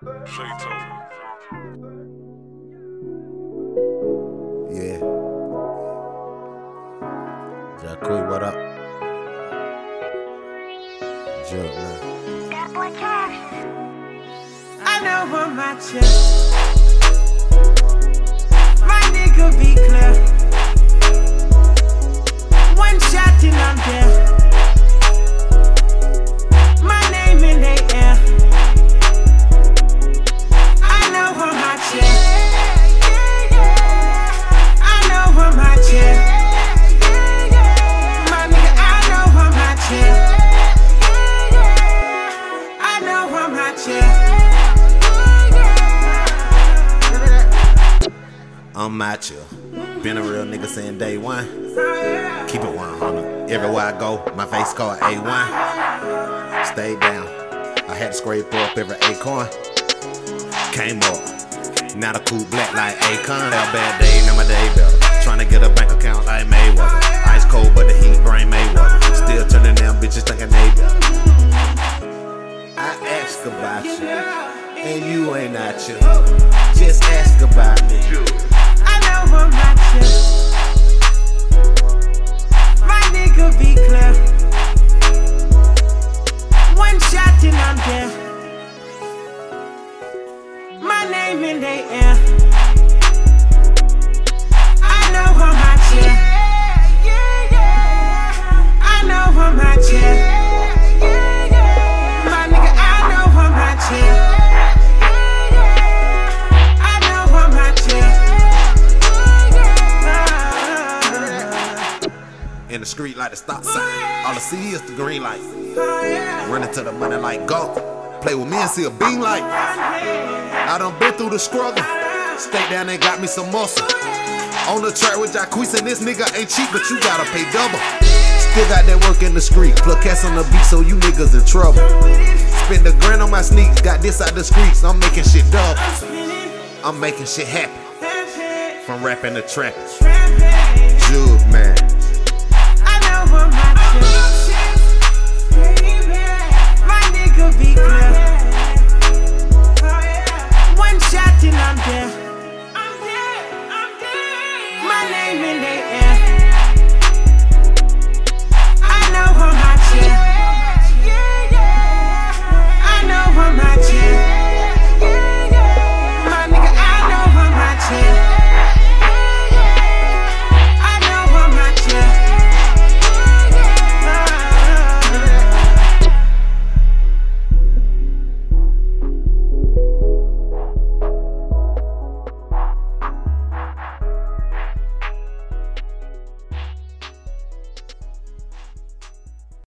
Yeah. Jack what up? Jug, man. I know on my chest. I'm out here. Been a real nigga since day one. Keep it 100. Everywhere I go, my face called A1. Stay down. I had to scrape up every acorn. Came up. Now the cool black like Akon. Had a bad day, now my day better. Trying to get a bank account like Mayweather. Ice cold, but the heat bring Mayweather. Still turning down bitches thinking they better. I ask about you, and you ain't out you. Just ask My name in the air. I know on my chest. I know on my chest. My nigga, I know on my chest. I know on my chest. In the street like the stop sign. All I see is the green light. Oh, yeah. Running to the money like golf. Play with me and see a beam light. I done been through the struggle. Stay down and got me some muscle. On the track with Jacquees and this nigga ain't cheap, but you gotta pay double. Still got that work in the street. Plug cats on the beat, so you niggas in trouble. Spend a grand on my sneaks, got this out the streets. I'm making shit double. I'm making shit happen. From rapping to trapping. Jug man. name in